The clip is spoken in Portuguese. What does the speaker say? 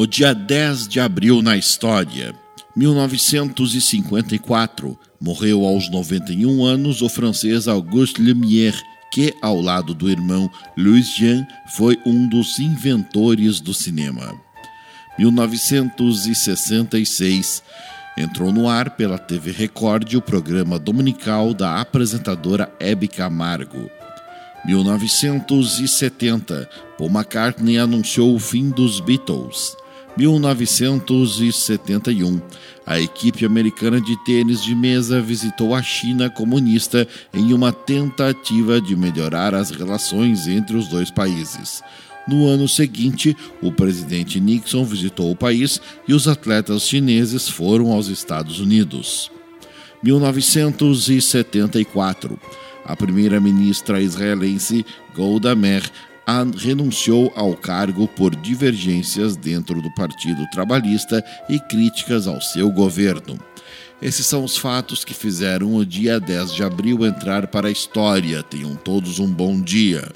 O dia 10 de abril na história. 1954. Morreu aos 91 anos o francês Auguste Lumière, que, ao lado do irmão Louis Jean, foi um dos inventores do cinema. 1966. Entrou no ar pela TV Record o programa dominical da apresentadora Hebe Camargo. 1970. Paul McCartney anunciou o fim dos Beatles. 1971, a equipe americana de tênis de mesa visitou a China comunista em uma tentativa de melhorar as relações entre os dois países. No ano seguinte, o presidente Nixon visitou o país e os atletas chineses foram aos Estados Unidos. 1974. A primeira-ministra israelense Golda Meir renunciou ao cargo por divergências dentro do Partido Trabalhista e críticas ao seu governo. Esses são os fatos que fizeram o dia 10 de abril entrar para a história. Tenham todos um bom dia.